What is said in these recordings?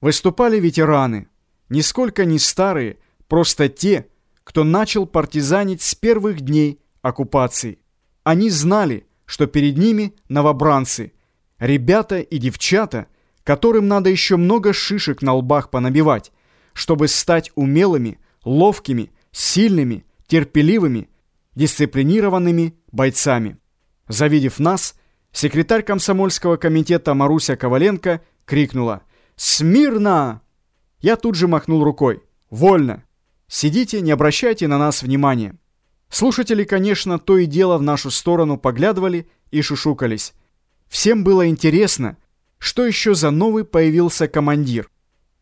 Выступали ветераны, нисколько не старые, просто те, кто начал партизанить с первых дней оккупации. Они знали, что перед ними новобранцы, ребята и девчата, которым надо еще много шишек на лбах понабивать, чтобы стать умелыми, ловкими, сильными, терпеливыми, дисциплинированными бойцами. Завидев нас, секретарь комсомольского комитета Маруся Коваленко крикнула «Смирно!». Я тут же махнул рукой «Вольно!». Сидите, не обращайте на нас внимания. Слушатели, конечно, то и дело в нашу сторону поглядывали и шушукались. Всем было интересно, что еще за новый появился командир.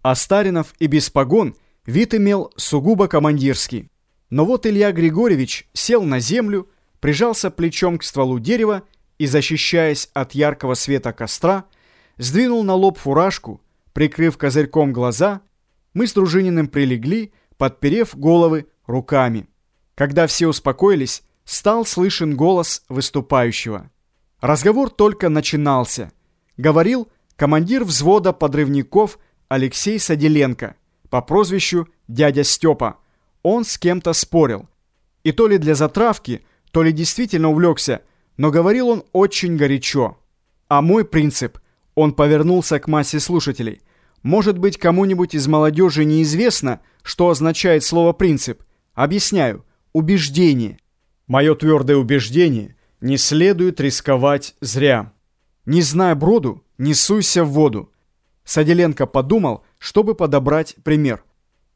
А Старинов и без погон вид имел сугубо командирский. Но вот Илья Григорьевич сел на землю, прижался плечом к стволу дерева и, защищаясь от яркого света костра, сдвинул на лоб фуражку, прикрыв козырьком глаза, мы с Дружининым прилегли, подперев головы руками. Когда все успокоились, стал слышен голос выступающего. Разговор только начинался. Говорил командир взвода подрывников Алексей Саделенко по прозвищу «Дядя Степа». Он с кем-то спорил. И то ли для затравки, то ли действительно увлекся, но говорил он очень горячо. А мой принцип, он повернулся к массе слушателей, может быть, кому-нибудь из молодежи неизвестно, что означает слово «принцип». Объясняю. Убеждение. Мое твердое убеждение – не следует рисковать зря. Не зная броду, не суйся в воду. Саделенко подумал, чтобы подобрать пример.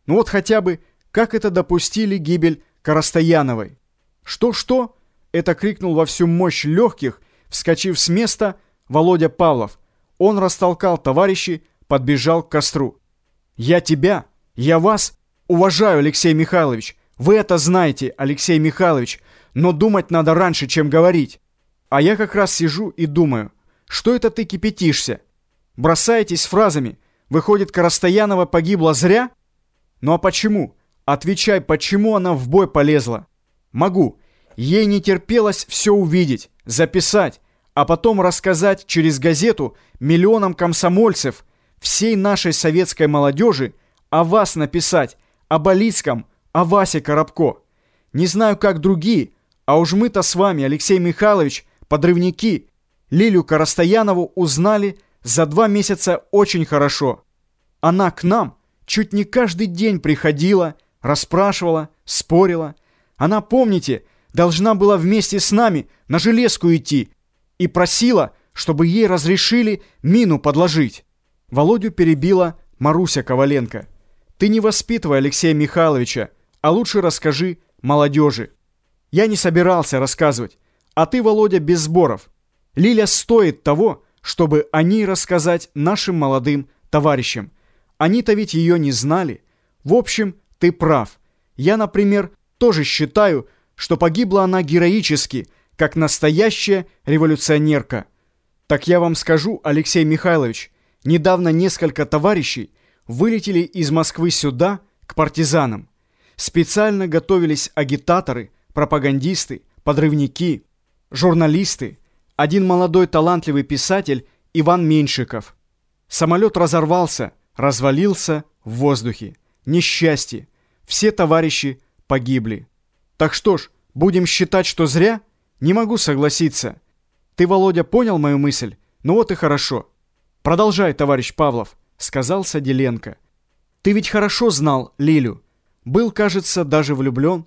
Ну вот хотя бы, как это допустили гибель Коростаяновой. «Что-что?» – это крикнул во всю мощь легких, вскочив с места Володя Павлов. Он растолкал товарищей, подбежал к костру. «Я тебя, я вас уважаю, Алексей Михайлович. Вы это знаете, Алексей Михайлович, но думать надо раньше, чем говорить. А я как раз сижу и думаю, что это ты кипятишься? Бросаетесь фразами. Выходит, Коростаянова погибла зря? Ну а почему? Отвечай, почему она в бой полезла? Могу. Ей не терпелось все увидеть, записать, а потом рассказать через газету миллионам комсомольцев – всей нашей советской молодежи о вас написать, о Болицком, о Васе Коробко. Не знаю, как другие, а уж мы-то с вами, Алексей Михайлович, подрывники, Лилю Коростаянову узнали за два месяца очень хорошо. Она к нам чуть не каждый день приходила, расспрашивала, спорила. Она, помните, должна была вместе с нами на железку идти и просила, чтобы ей разрешили мину подложить. Володю перебила Маруся Коваленко. «Ты не воспитывай Алексея Михайловича, а лучше расскажи молодежи». Я не собирался рассказывать, а ты, Володя, без сборов. Лиля стоит того, чтобы о ней рассказать нашим молодым товарищам. Они-то ведь ее не знали. В общем, ты прав. Я, например, тоже считаю, что погибла она героически, как настоящая революционерка. Так я вам скажу, Алексей Михайлович, Недавно несколько товарищей вылетели из Москвы сюда, к партизанам. Специально готовились агитаторы, пропагандисты, подрывники, журналисты, один молодой талантливый писатель Иван Меньшиков. Самолет разорвался, развалился в воздухе. Несчастье. Все товарищи погибли. Так что ж, будем считать, что зря? Не могу согласиться. Ты, Володя, понял мою мысль? Ну вот и хорошо. «Продолжай, товарищ Павлов», — сказал Саделенко. «Ты ведь хорошо знал Лилю. Был, кажется, даже влюблен.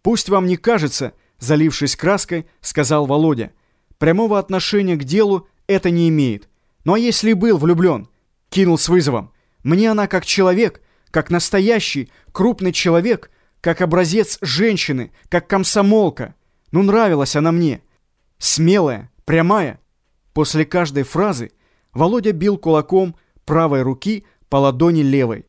Пусть вам не кажется», — залившись краской, сказал Володя. «Прямого отношения к делу это не имеет. Ну а если был влюблен?» Кинул с вызовом. «Мне она как человек, как настоящий, крупный человек, как образец женщины, как комсомолка. Ну нравилась она мне. Смелая, прямая». После каждой фразы Володя бил кулаком правой руки по ладони левой.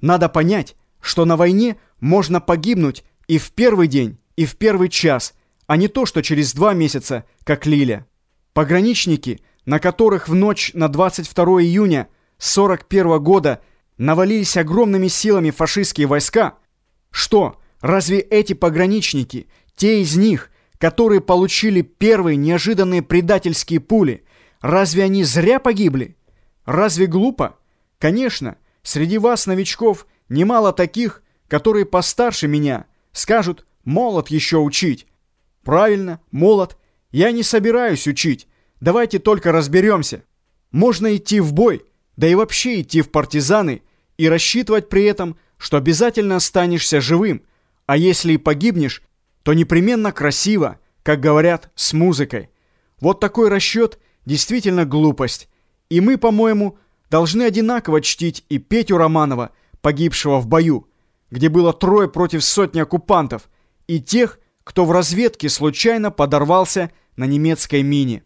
Надо понять, что на войне можно погибнуть и в первый день, и в первый час, а не то, что через два месяца, как Лиля. Пограничники, на которых в ночь на 22 июня 41 года навалились огромными силами фашистские войска, что, разве эти пограничники, те из них, которые получили первые неожиданные предательские пули, Разве они зря погибли? Разве глупо? Конечно, Среди вас, новичков, немало таких, которые постарше меня, скажут, молод еще учить. Правильно, молод. Я не собираюсь учить. Давайте только разберемся. Можно идти в бой, да и вообще идти в партизаны и рассчитывать при этом, что обязательно останешься живым, а если и погибнешь, то непременно красиво, как говорят, с музыкой. Вот такой расчет действительно глупость. И мы, по-моему, должны одинаково чтить и Петю Романова, погибшего в бою, где было трое против сотни оккупантов, и тех, кто в разведке случайно подорвался на немецкой мине.